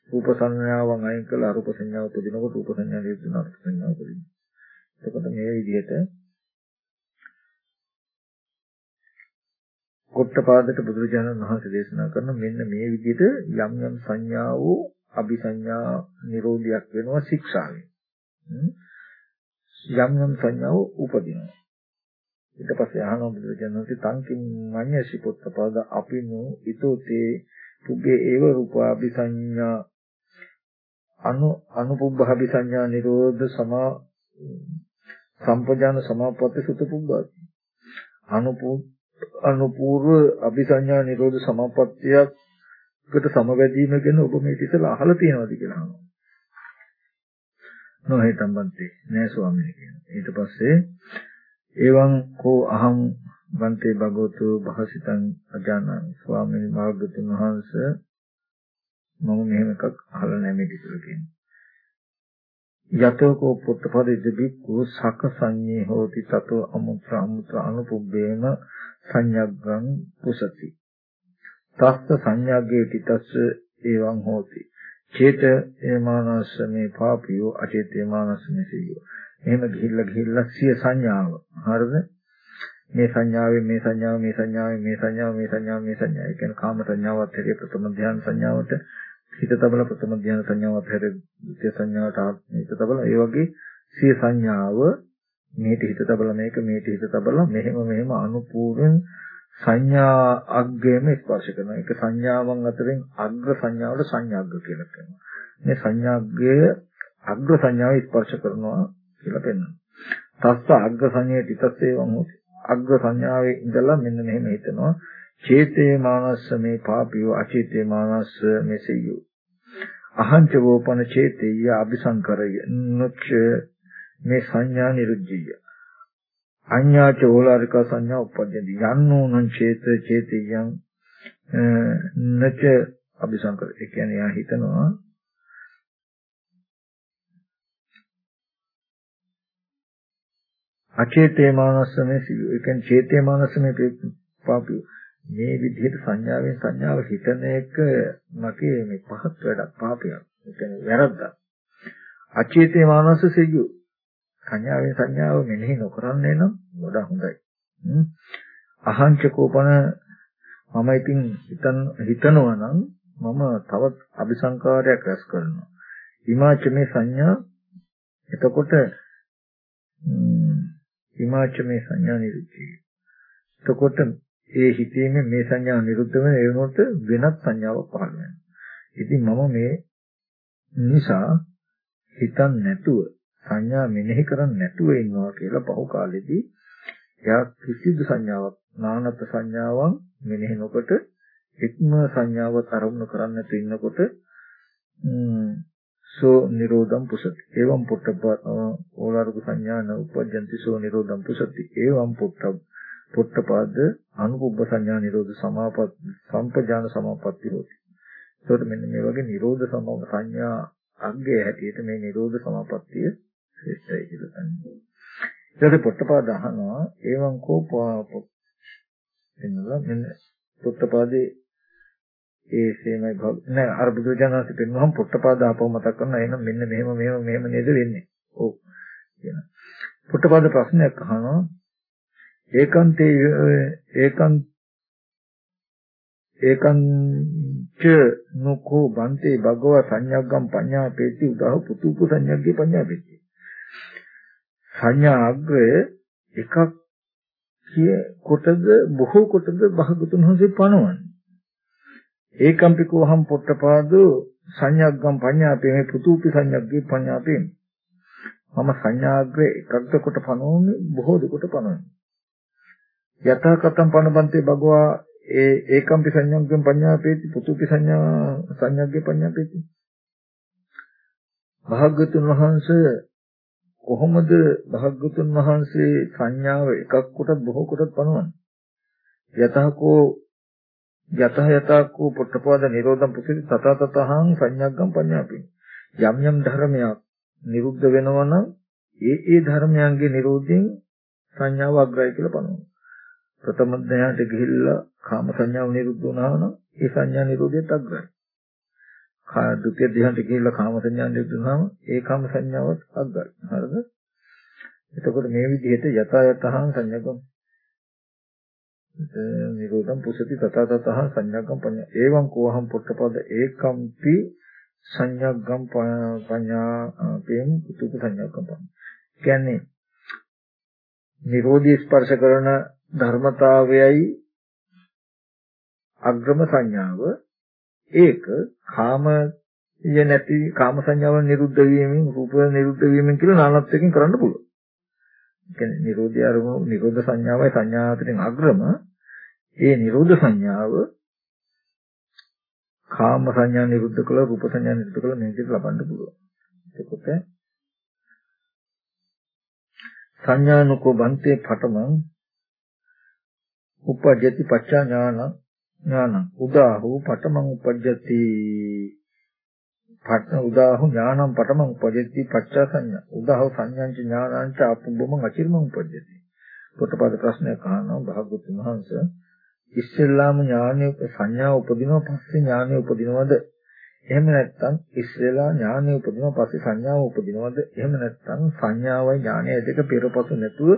රූප සංඥාවන් අයින් කළා අරූප සංඥාව උපදිනකොට රූප සංඥා නිරුද්ධ වෙනවා අරූප සංඥාව උපදිනවා. එතකොට මේ විදිහට කොට්ටපාදට බුදුරජාණන් වහන්සේ දේශනා කරන මෙන්න මේ විදිහට යම් යම් සංඥාවෝ අபிසඤ්ඤා නිරෝධයක් වෙනවා ශික්ෂාවෙන්. යම් යම් සංඥාව උපදිනවා. ඊට පස්සේ අහනවා බුදුරජාණන් වහන්සේ තංකින් මඤ්ඤසි පොට්ටපාද අපිනෝ ඊතෝතේ පුබ්බේ ඒව රූපාபிසඤ්ඤා අනු අනුපුබ්බහබි සංඥා නිරෝධ සමා සම්පජාන සමාපatti සුත පුබ්බාති අනුපු අනුපූර්ව අபிසඤ්ඤා නිරෝධ සමාපත්තියකට සමවැදීම ගැන ඔබ මේ ඉතිසලා අහලා තියෙනවද කියලා අහනවා. නොහිතම්බන්තේ නෑ ස්වාමීනි කියනවා ඊට පස්සේ එවං කෝ අහං බන්තේ භගවතු භාසිතං අජානං. ස්වාමීන් වහන්සේ මම මෙහෙම එකක් අහලා නැහැ මේ කිසිල කියන්නේ. යතෝකෝ පුත්තපදෙද්ද බික්කු සක සංඤේ හෝති තතෝ අමුත්‍ර අමුත්‍ර අනුපුබ්බේන සංයග්ගං පුසති. තස්ස සංයග්ගේ තිතස්ස එවං හෝති. චේත ඒමානස්ස මේ පාපියෝ අචේත ඒමානස්ස මෙසියෝ. එහෙම ගිහිල්ලා ගිහිල්ලා සිය සංඥාව. හරිද? මේ සංඥාවෙන් මේ සංඥාව මේ සංඥාවෙන් මේ සංඥාව මේ සංඥාව මේ සංඥාව. ඒ කියන්නේ කාම සංඥාවත් හැටියට ප්‍රථම ධ්‍යාන සංඥාවට හිත තබල ප්‍රථම ධ්‍යාන සංඥාවත් හැර ද්විତୀය සංඥාවට හිත තබල ඒ වගේ සිය සංඥාව මේට හිත තබල මේක මේට හිත තබල මෙහෙම මෙහෙම අනුපූර්වෙන් සංඥා අග්ගයම ස්පර්ශ කරනවා. ඒක සංඥාවන් අතරින් අග්‍ර සංඥාවට සංඥාග්ග කියලා කියනවා. මේ සංඥාග්ගය අග්‍ර සංඥාව ස්පර්ශ කරනවා කියලා පෙන්වනවා. තස්ස අග්ග සංඥේ තිතස්සේවං හොති. අග්‍ර සංඥාවේ ඉඳලා මෙන්න මෙහෙම හිතනවා. චේතේ මානස්ස මේ පාපියෝ අචේතේ මානස්ස මෙසෙයෝ අහංච වෝපන චේතේය අபிසංකරය. නොච්ච මේ සංඥා නිරුද්ධිය. අඤ්ඤාච ඕලාරික සංඥා උප්පජ්ජති යන්නෝනං චේත චේතියං නච අபிසංකර ඒ කියන්නේ යා හිතනවා අචේතේ මානසනේ සියු ඒ කියන්නේ චේතේ මානසනේ පාපියෝ මේ විදිහට සංඥාවෙන් සංඥාව හිතන එක මගේ මේ පහත් වැඩක් පාපයක්. ඒ කියන්නේ වැරද්දක්. අචේතේ මානස සියු සංඥාවෙන් සංඥාව මෙනෙහි නොකරන්නේ නම් වඩා හොඳයි. අහංච කෝපන මම ඉතින් හිතන හිතනවා නම් මම තවත් අபிසංකාරයක් රැස් කරනවා. ඉමාච මේ සංඥා එතකොට ඉමාච මේ සංඥා නිරුද්ධයි. එතකොට ඒ හිතීමේ මේ සංඥාව නිරුද්ධ වෙන ඒ වෙනකොට වෙනත් සංඥාවක් පහළ වෙනවා. ඉතින් මම මේ නිසා හිතන් නැතුව සංඥා මෙනෙහි කරන්නේ නැතුව ඉන්නවා කියලා පහු කාලෙදී එයා කිසිදු සංඥාවක් නානත් සංඥාවන් මෙනෙහි නොකොට එක්ම සංඥාවත් අරමුණු කරන්නේ නැතුව ඉන්නකොට සෝ නිරෝධම් පුසති එවම් පුට්ඨප ඕලාරුක සංඥාන උපජ්ජන්ති සෝ නිරෝධම් පුසති එවම් පුට්ඨප පොට්ටපාද අනුපුබ්බ සංඥා නිරෝධ සමාපත් සම්පජාන සමාපatti හොති. ඒකට මෙන්න මේ වගේ නිරෝධ සම සංඥා අග්ගය හැටියට මේ නිරෝධ සමාපත්තිය ශ්‍රේෂ්ඨයි කියලා කියන්නේ. ඊට පොට්ටපාද අහනවා එවං කෝ එන්නවා මෙන්න පොට්ටපාදේ ඒ සේමයි භව නෑ අර බුදුජානක පෙන්වහම පොට්ටපාද ආපහු මතක් කරනවා එහෙනම් මෙන්න මෙහෙම මෙහෙම මෙහෙම නේද වෙන්නේ. ඔව් කියන. පොට්ටපාද ප්‍රශ්නයක් අහනවා ඒකන්තේ ඒකන් ඒකං ච නුකෝ බන්තේ භගව සංඥාග්ගම් පඤ්ඤාපේති උදාහ පුතුපු සංඥාග්ගේ පඤ්ඤාපේති සංඥා අග්‍රය එකක් කිය කොටද බොහෝ කොටද භාගතුන් හොසේ පණවන්නේ ඒකම්පිකෝ හම් පොට්ටපාදෝ සංඥාග්ගම් පඤ්ඤාපේ මේ පුතුපි සංඥාග්ගේ පඤ්ඤාපේ මම සංඥාග්‍රේ එකක්ද කොට පණවන්නේ බොහෝ දුකට පණවන්නේ යථා කතම් පනබන්තේ භගවා ඒ ඒකම්පි සංඥාග්ගම් පඤ්ඤාපේති පුතුපි සංඥා සංඥාග්ගේ පඤ්ඤාපේති. භාග්‍යතුන් වහන්සේ කොහොමද භාග්‍යතුන් වහන්සේ සංඥාව එකක් කොටත් බොහෝ කොටත් පනවන්නේ? යතහකෝ යතහ යතකෝ පුට්ඨපද නිරෝධම් පුසිත තත තතහං සංඥාග්ගම් පඤ්ඤාපේති යම් යම් ධර්මයක් නිරුද්ධ වෙනවා නම් ඒ ඒ ධර්මයන්ගේ නිරෝධයෙන් සංඥාව අග්‍රයි කියලා පනවනවා ප්‍රථම ධ්‍යානට ගිහිල්ලා කාම සංඥාව නිරුද්ධ වුණා නම් ඒ සංඥා නිරෝධයත් අග්‍රයි. කා ဒုတိ ය ධ්‍යානට ගිහිල්ලා කාම සංඥා නිරුද්ධ වුණාම ඒ කාම සංඥාවත් අග්‍රයි. හරිද? එතකොට මේ විදිහට යත යතහං සංඥාගම් නිරෝධම් පුසති තත තතහං සංඥාගම් පඤ්ඤා. එවං කෝහම් පොට්ටපද ඒකම්පි සංඥාගම් පඤ්ඤා පේම් කුතුක සංඥාගම් පඤ්ඤා. කියන්නේ නිරෝධී ස්පර්ශ කරන ධර්මතාවයයි අග්‍රම සංඥාව. ඒක කාම ය නැති කාම සංඥාව නිරුද්ධ වීමෙන් රූප නිරුද්ධ වීමෙන් කියලා නානත්වයෙන් කරන්න පුළුවන්. ඒ කියන්නේ නිරෝධය අරමුණු නිරෝධ සංඥාවයි සංඥා අතරින් අග්‍රම. ඒ නිරෝධ සංඥාව කාම සංඥා නිරුද්ධ කළා රූප සංඥා නිරුද්ධ කළා මේක ලබන්න පුළුවන්. එතකොට සංඥානුකෝ බන්තේ පඨමං උපජ්ජති පච්චා ඥාන ඥාන. උදාහු පඨමං උපජ්ජති. පඨ උදාහු ඥානං පඨමං උපජ්ජති පච්චා සංඥා උදාහු සංඥාංච ඥානංච අපුබ්බමං අචිරමං උපජ්ජති පොතපද ප්‍රශ්නයක් අහනවා භාග්‍යවතුන් වහන්සේ. ඉස්සෙල්ලාම ඥානය සංඥා උපදිනවා පස්සේ ඥානය උපදිනවද? එහෙම නැත්නම් ඉස්සෙල්ලා ඥානය උපදිනවා පස්සේ සංඥාව උපදිනවද? එහෙම නැත්නම් සංඥාවයි ඥානය දෙක පෙරපසු නැතුව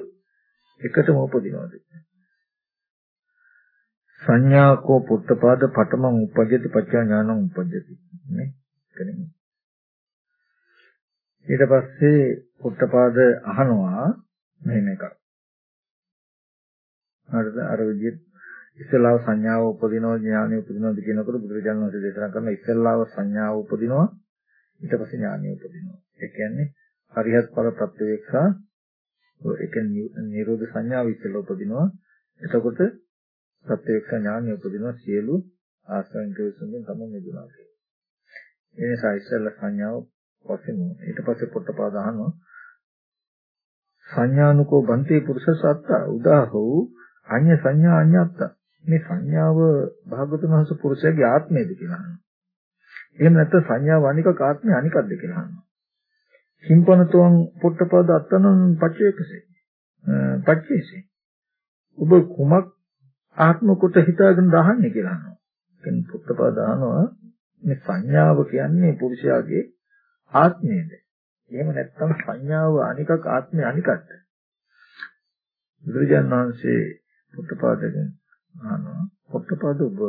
එකටම උපදිනවද? සංඥාකෝ පුත්තපාද පඨමං උපජ්ජති පච්චා ඥානං උපජ්ජති නේ? කෙනෙක්. ඊට පස්සේ පුට්ටපාද අහනවා මෙහෙම එකක්. හරිද? අර විදිහට ඉස්සලාව සංඥාව උපදිනවා ඥානය උපදිනවාද කියනකොට බුදුරජාණන් වහන්සේ දේශනා කරන ඉස්සලාව සංඥාව උපදිනවා ඊට පස්සේ ඥානය උපදිනවා. ඒ කියන්නේ හරිහත් ඵල ප්‍රත්‍යවේක්ෂා ඒ කියන්නේ නිරෝධ සංඥාව ඉස්සලා උපදිනවා. එතකොට ප්‍රත්‍යක්ෂ ඥානය උපදිනවා සියලු ආශ්‍රයන් කෙරෙහිම තමයි මෙදුනා කියන්නේ. ඒ නිසා ඉස්සෙල්ල සංඥාව පස්සෙම ඊට පස්සේ පොට්ටපාද අහනවා සංඥානුකෝ බන්තේ පුරුෂ සත්ත උදාහෝ අඤ්ඤ සංඥා අඤ්ඤත්ත මේ සංඥාව භාගතුන් වහන්සේ පුරුෂයාගේ ආත්මයද කියලා අහනවා. එහෙම නැත්නම් සංඥාව අනික ආත්මය අනිකක්ද කියලා අහනවා. කිම්පනතෝන් පොට්ටපාද අත්තනන් පච්චේකසේ. පච්චේසේ. ඔබ කුමක් ආත්ම කොට හිතාගෙන දහන්නේ කියලා අහනවා. කෙනෙක් පොට්ටපාද අහනවා මේ සංඥාව කියන්නේ පුරුෂයාගේ ආත්මයද? එහෙම නැත්නම් සංඥාව අනිකක් ආත්මය අනිකක්ද? බුදුරජාණන් වහන්සේ පුත්තපාදගෙන් අහනවා පුත්තපාද ඔබ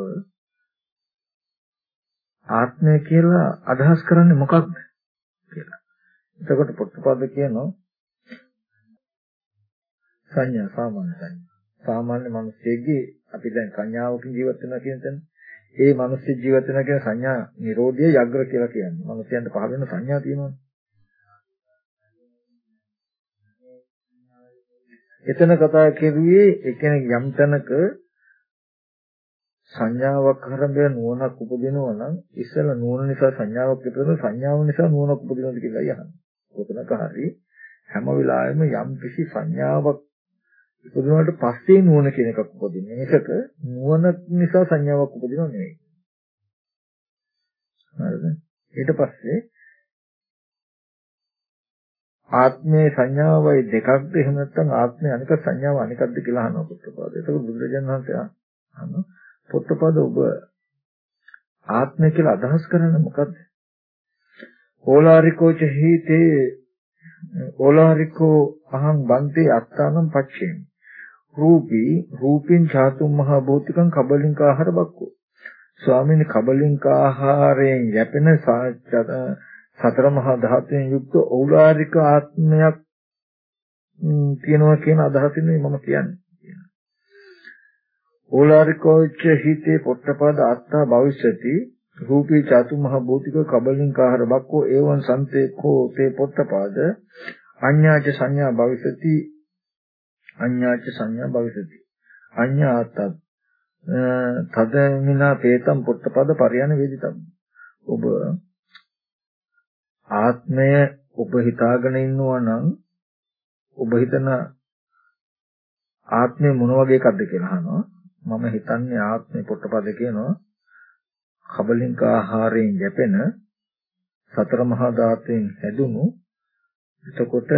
ආත්මය කියලා අදහස් කරන්නේ මොකක්ද කියලා. එතකොට පුත්තපාද කියනවා සංඥා සාමාන්‍ය සංඥා. සාමාන්‍ය මිනිස්සෙගේ අපි දැන් සංඥාවකින් ජීවත් වෙනවා කියන තැන ඒ මිනිස් ජීවිත වෙන කියන සංඥා නිරෝධය යග්‍ර කියලා කියන්නේ. මිනිස්යන්ට පහළ වෙන සංඥා තියෙනවානේ. එතන කතා කෙරුවේ එකිනෙක යම් තැනක සංඥාවක් හරඹය නුවණක් උපදිනවා නම් ඉස්සෙල්ල නුවණ නිසා සංඥාවක් ඉපදෙන සංඥාව නිසා නුවණක් උපදිනවද කියලා යහන. ඔතනක හරි හැම වෙලාවෙම යම් කිසි සංඥාවක් ඉපදුනාට පස්සේ නුවණ කියන එකක් උපදින්නේ. මේක නුවණ නිසා සංඥාවක් උපදිනව නෙවෙයි. හරිද? ඊට පස්සේ ආත්මයේ සංඥාවයි දෙකක්ද එහෙම නැත්නම් ආත්මය අනික සංඥාව අනිකක්ද කියලා අහනවා පුත්තපද. ඒක බුදුරජාණන් වහන්සේ අහනවා පුත්තපද ඔබ ආත්මය කියලා අදහස් කරන්නේ මොකද්ද? ඕලාරිකෝ චහිතේ ඕලාරිකෝ අහං බන්තේ අත්තානම් පච්චේමි. රූපී රූපින් චාතුම් මහා භෞතිකං කබලින්ක ආහාර බක්කෝ. ස්වාමීන් කබලින්ක ආහාරයෙන් යැපෙන සතර මහා ධාතුන් යුක්ත ඕලාරික ආත්මයක් තියෙනවා කියන අදහසින් මම කියන්නේ. ඕලාරිකෝච්ච හිතේ පොට්ටපද අත්තා භවිෂති. රූපී චාතු මහ භූතික කබලින්කාහාර බක්කෝ. ඒවං සම්තේකෝ තේ පොට්ටපද. අඤ්ඤාච සංඥා භවිෂති. අඤ්ඤාච සංඥා භවිසති. අඤ්ඤාතත් තදමිනා පේතම් පුත්තපද පරියන වේදිතම්. ඔබ ආත්මය ඔබ හිතාගෙන ඉන්නවා නම් ඔබ හිතන ආත්මය මොන වගේ එකක්ද කියලා අහනවා. මම හිතන්නේ ආත්මේ පොට්ටපද කියනවා. කබලින්ක ආහාරයෙන් යැපෙන සතර මහා ධාතුන් හැදුණු එතකොට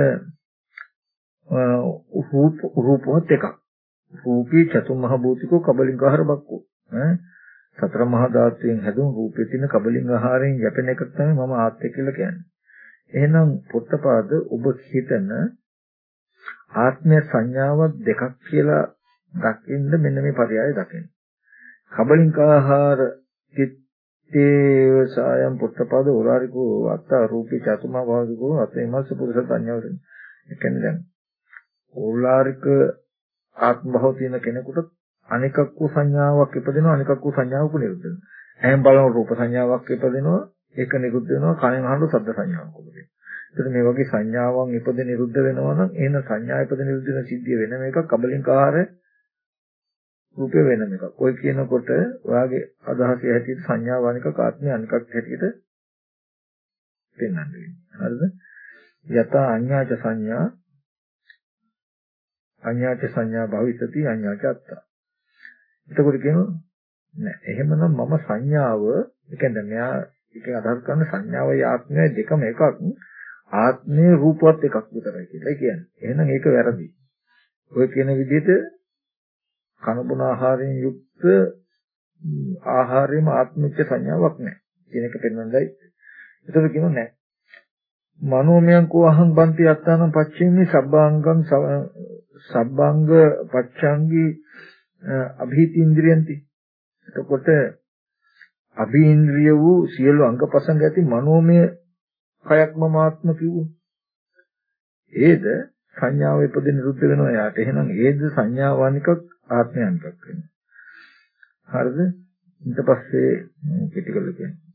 රූප රූපවත් එකක්. රූපී චතුම්මහ භූතිකෝ කබලින්ගහර බක්කෝ. ඈ සතර මහා ධාතුයෙන් හැදුණු රූපේ තියෙන කබලින්ගහාරයෙන් යැපෙන එක තමයි මම ආත්‍ය කියලා කියන්නේ. එහෙනම් පොට්ටපාද ඔබ හිතන ආත්මය සංඥාවක් දෙකක් කියලා දකින්න මෙන්න මේ පරයය දකින්න. කබලින්කාහාර චිත්තේ සායම් පුත්තපද උරාරිකෝ අත්ත රූපී චතුමා භාවිකෝ අතේමස්ස පුරුෂ සංඥාවෙන්. ඒ කියන්නේ දැන් ඕලාරික ආත්ම භව තියෙන කෙනෙකුට අනිකක් වූ සංඥාවක් ඉපදෙනවා අනිකක් වූ සංඥාවක් නිරුද්ධ වෙනවා. එහෙන් බලන රූප සංඥාවක් ඉපදෙනවා ඒක නිරුද්ධ වෙනවා කනෙන් අහන ශබ්ද සංඥාවක් උපදිනවා. ඒතර මේ වගේ සංඥාවන් ඉපද නිරුද්ධ වෙනවා නම් එහෙන සංඥා ඉපද නිරුද්ධ වෙන සිද්ධිය වෙනම එකක් කබලින්කාර රූපේ වෙනම එකක්. ඔය කියනකොට ඔයාගේ අදහසේ හැටියට සංඥාව අනිකක් ආත්මය අනිකක් හැටියට පෙන්වන්නේ. හරිද? යත අඤ්ඤාච සංඥා අඤ්ඤාච සංඥා භවිසති අඤ්ඤාච අත්තා. එතකොට කියනවා නෑ එහෙමනම් මම සංඥාව ඒ කියන්නේ මෙයා එකෙන් අදහස් කරන සංඥාවයි ආත්මයයි දෙකම එකක් ආත්මයේ රූපවත් එකක් විතරයි කියලා කියන්නේ. එහෙනම් ඒක වැරදි. ඔය කියන විදිහට කනබුන ආහාරයෙන් යුක්ත ආහාරයේම ආත්මික සංඥාවක් නැහැ. කියන එක පෙන්වන්නයි. ඒතර කියනවා නැහැ. මනෝමයං කෝ අහං බන්ති අත්තානම් පච්චේමි සබ්බාංගං සබ්බාංග පච්ඡාංගී අභීතින්ද්‍රියන්ති. එතකොට අභීන්ද්‍රිය වූ සියලු අංගපසංග ඇති මනෝමය කයක්ම මාත්ම කිව්වෝ. ඒද සංඥාව ඉපදෙන නිරුද්ධ වෙනවා යාට. එහෙනම් ඒද සංඥාවානිකක් ආත්මයන්කක් වෙනවා. හරිද? ඊට පස්සේ කෙටි කරලා කියන්නේ.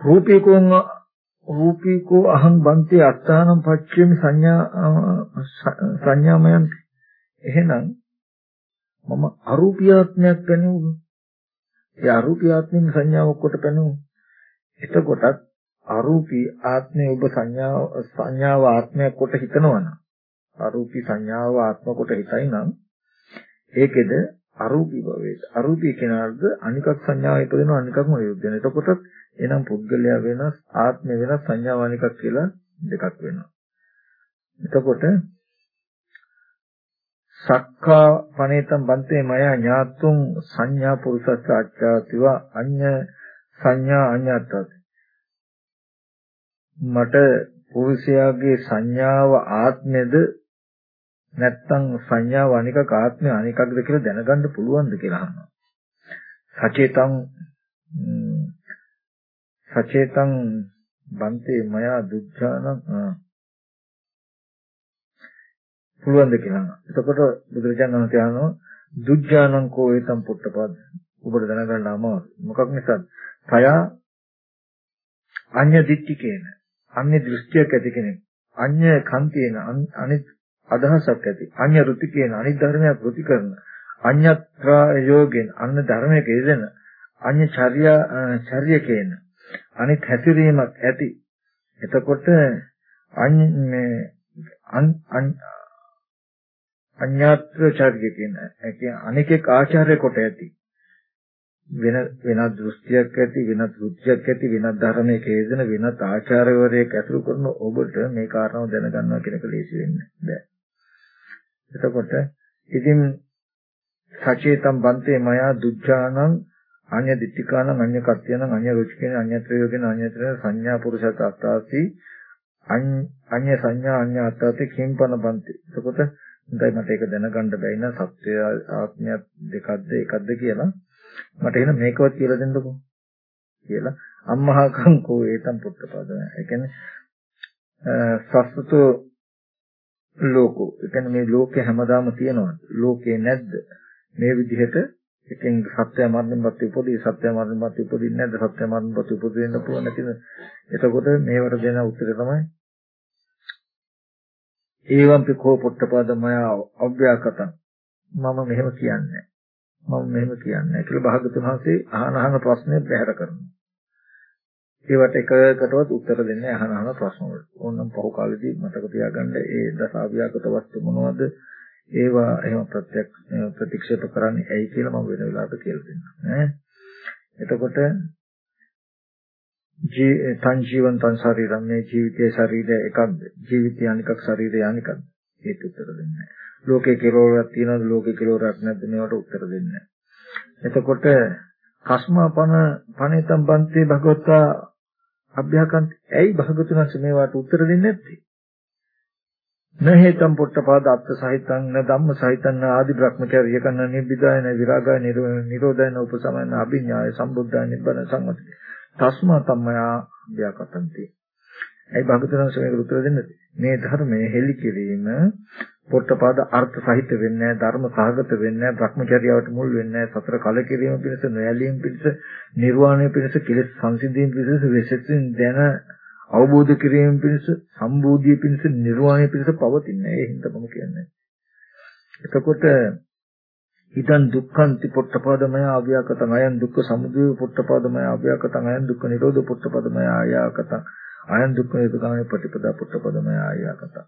රූපීකෝං රූපීකෝ අහං බන්ති අත්තානම් පච්චේමි සංඥා සංඥාමයන් එහෙනම් මම අරූපියාත්මයක් වෙනුවා. ඒ අරූපියාත්මෙන් සංඥාවක් කොට පැනුවා. එතකොටත් අරූපී ආත්මය ඔබ සංඥාව සංඥාව ආත්මයක් කොට හිතනවනම් අරූපී සංඥාව ආත්ම කොට හිතයි නම් ඒකෙද අරූපී භවයේ අරූපී කෙනාට අනිකක් සංඥාව ඉපදෙනවා අනිකක්ම නිරුද්ධ වෙනවා. එතකොට එනම් පුද්ගලයා වෙනස් ආත්මය වෙනස් සංඥාව අනිකක් කියලා දෙකක් වෙනවා. එතකොට සක්කා පනේතම් බන්තේ මය ඥාතුන් සංඥා පුරුෂස්ස අච්ඡාතිව අඤ්ඤ සංඥා අඤ්ඤාතත් මට පුරුෂයාගේ සංඥාව ආත්මෙද නැත්තම් සංඥාව අනිකක ආත්මය අනිකක්ද කියලා දැනගන්න පුළුවන්ද කියලා අහනවා. සචේතං සචේතං බන්තේ මයා දුක්ඛානං පුළුවන්ද කියලා. එතකොට බුදුරජාණන් වහන්සේ අහනවා දුජ්ජානං කෝ ඒතම් පුට්ටපද. ඔබට දැනගන්න අමාරු. මොකක් නිසාද? තයා අඤ්‍ය දිට්ඨිකේන. අන්‍ය දෘෂ්ටියක් ඇති කෙනෙක්. අඤ්‍ය කන්තේන අනිත් අදහසක් ඇති. අඤ්‍ය රුතිකේන අනිත් ධර්මයක් රුති කරන. අඤ්‍යත්‍රා යෝගෙන් අන්න ධර්මයක යෙදෙන. අඤ්‍ය චර්යා චර්යකේන අනිත් හැසිරීමක් ඇති. එතකොට අඤ්‍ය අඤ්ඤාත්‍ර චර්ය කියන ඒ කියන්නේ අනිකෙක් ආචාර්ය කොට ඇති වෙන වෙනත් දෘෂ්ටියක් ඇති වෙනත් රුචියක් ඇති වෙනත් ධර්මයක යෙදෙන වෙනත් ආචාර්යවරයෙක් ඇසුරු කරන ඔබට මේ කාරණාව දැනගන්නවා කියන එක ලේසි වෙන්නේ බෑ. එතකොට ඉතින් සචේතම් බන්තේ මයා දුජ්ජානං අඤ්‍ය දිට්ඨිකානං අඤ්‍ය කත්‍යනං අඤ්‍ය රුචිකේන අඤ්‍යත්‍රයෝගෙන අඤ්‍යත්‍ර සංඥා පුරුෂත අත්තාසි අඤ්‍ය සංඥා අඤ්‍ය අත්තාති කිම්පන බන්ති. එතකොට හොඳයි මට ඒක දැනගන්න බැයි නම් සත්‍ය ආත්මයක් දෙකක්ද එකක්ද කියලා මට එහෙනම් මේකවත් කියලා දෙන්නකෝ කියලා අම්මහකම් කෝ ඒතම් පුත්තපද ඒ කියන්නේ සස්සතු ලෝකෝ. ඒ කියන්නේ මේ ලෝකේ හැමදාම තියෙනවා. ලෝකේ නැද්ද? මේ විදිහට එකෙන් සත්‍ය මරණයන්පත් උපදී සත්‍ය මරණයන්පත් උපදින්නේ නැද්ද? සත්‍ය මරණයන්පත් උපදින්න පුළුවන් නැතිද? එතකොට මේවට දෙන උත්තරය තමයි ඒවම්පි කෝ පොට්ටපාදමය අව්‍යාකතං. මම මෙහෙම කියන්නේ. මම මෙහෙම කියන්නේ කියලා භාගතුන් වහන්සේ අහන අහන ප්‍රශ්නේ බැහැර කරනවා. ඒවට එකකටවත් උත්තර දෙන්නේ අහන අහන ප්‍රශ්න වලට. ඕනම් පහු කාලෙදී මතක තියාගන්න ඒ දස අව්‍යාකත වස්තු මොනවද? ඒවා එහෙම ප්‍රත්‍යක්ෂ ප්‍රතික්ෂේප කරන්නේ ඇයි කියලා මම වෙන වෙලාවකට කියලා දෙන්නම්. ඈ? එතකොට තන් ජීවන් තන් ශරීරම්. මේ ජීවිතයේ ශරීරය එකක්ද? ජීවිතය අනිකක් ශරීරය අනිකක්ද ඒත් උත්තර දෙන්නේ. නැහැ ලෝකේ කිලෝරයක් තියෙනවද? ලෝකේ කිලෝරයක් නැද්ද? මේවට උත්තර දෙන්නේ. නැහැ එතකොට කස්මා පන පණිතම් බන්තේ භගවතා අභ්‍යාකන්ත ඇයි භගතුනස් මේවට උත්තර දෙන්නේ නැත්තේ? නහේතම් පොට්ටපාද අත්ථ සහිතං න ධම්ම සහිතං ආදි බ්‍රහ්මචර්ය කන්න නිබ්බිදායන විරාගය නිරෝධයන උපසමයන අභිඥාය සම්බුද්ධාය නිබ්බන සම්මති. තස්මා තම්මයා ව්‍යාකතන්ති ඒ භගතුන් සමේ උත්තර දෙන්නේ මේ ධර්මයේ හෙලි කිරීම පොට්ටපාද අර්ථ සහිත වෙන්නේ ධර්ම සහගත වෙන්නේ භ්‍රමචර්යාවට මුල් වෙන්නේ සතර කල කිරීම පිණිස නොයැලීම පිණිස නිර්වාණය පිණිස කෙලෙස් සංසිඳීම පිණිස විශේෂයෙන් දැන අවබෝධ කිරීම පිණිස සම්බෝධිය පිණිස නිර්වාණය පිණිස පවතින. ඒ හින්දා මම කියන්නේ. එතකොට ඉදන් දුක්ඛන්ති පොට්ටපාදමය අව්‍යාකතං අයන් දුක්ඛ සමුදය පොට්ටපාදමය අව්‍යාකතං අයන් දුක්ඛ නිරෝධ පොට්ටපාදමය ආයාකතං අයන් දුක්ඛ නිරෝධගාමී ප්‍රතිපදා පොට්ටපාදමය ආයාකතං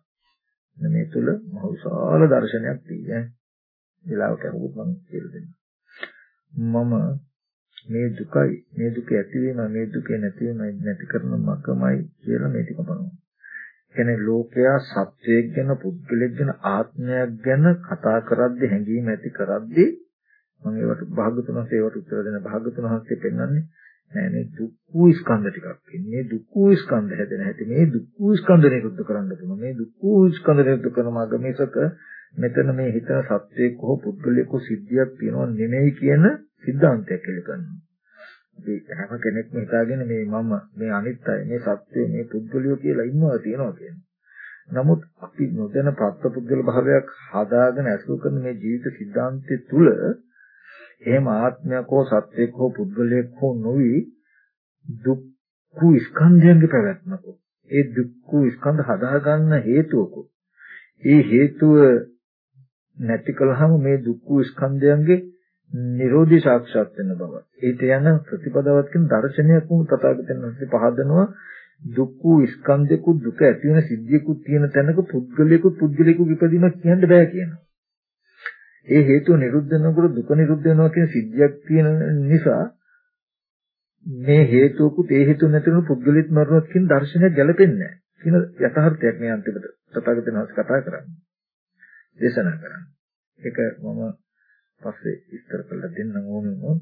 මේ තුල මහ විශාල දර්ශනයක් තියෙන්නේ. විලාවක හුත් මම කියලා දෙන්නම්. මම මේ දුකයි මේ දුක ඇතිවීම මේ දුක නැතිවීම නැති කරන මකමයි කියලා මේ ටික බලනවා. කියන්නේ ලෝකයා සත්‍යයක් ගැන පුද්ගලයෙක් ගැන ආත්මයක් ගැන කතා කරද්දී හැඟීම් ඇති කරද්දී මම ඒවට භාගතුනහසේ ඒවට උත්තර දෙන භාගතුනහසේ පෙන්වන්නේ නෑ මේ දුක්ඛ ස්කන්ධ ටිකක් ඉන්නේ දුක්ඛ ස්කන්ධ හැදෙන හැටි මේ දුක්ඛ ස්කන්ධ නිරුද්ධ කරන්න පුළුවන් මේ දුක්ඛ ස්කන්ධ නිරුද්ධ කරන මාර්ගමේසක මෙතන මේ හිතන සත්‍යයක් හෝ පුද්ගලයෙක් හෝ සිද්ධියක් තියෙනව නෙමෙයි කියන සිද්ධාන්තයක් එළිකරනවා. අපි හැම කෙනෙක්ම හිතාගෙන මේ මම මේ අනිත් අය මේ සත්‍යය මේ පුද්ගලියෝ කියලා ඉන්නවා තියෙනවා කියන්නේ. නමුත් අපි නොදැන ප්‍රත්‍යපුද්ගල භාවයක් හදාගෙන ඇසුරු කරන මේ ජීවිත සිද්ධාන්තය තුල එහෙම ආත්මයක් හෝ සත්‍යයක් හෝ පුද්ගලයෙක් හෝ නොවි දුක්ඛ ස්කන්ධයන්ගේ පැවැත්මක ඒ දුක්ඛ ස්කන්ධ හදාගන්න හේතුවක ඒ හේතුව නැති කළාම මේ දුක්ඛ ස්කන්ධයන්ගේ නිරෝධි සාක්ෂාත් වෙන බව. ඊට යන ප්‍රතිපදාවක් කියන දර්ශනයක් වුණු තථාගතයන් වහන්සේ පහදනවා දුක්ඛ ස්කන්ධෙකු දුක ඇති වෙන සිද්ධියකුත් තියෙන තැනක පුද්ගලයෙකු පුද්ගලයෙකු ඉපදීමක් කියන්න බෑ කියනවා. ඒ හේතුව නිරුද්ධ වෙනකොට දුක නිරුද්ධ වෙනවා කියන සිද්ධියක් තියෙන නිසා මේ හේතුවකුත් ඒ හේතුව නැතිවෙන පුද්ගලිත මරණත් කියන දර්ශනය ගැලපෙන්නේ නැහැ. කියන යථාර්ථයක් මේ අන්තිමට තථාගතයන් වහන්සේ කතා කරන්නේ. දේශනා කරන්නේ. ඒක මම පස්සේ විස්තර කරලා දෙන්නම් ඕනෙම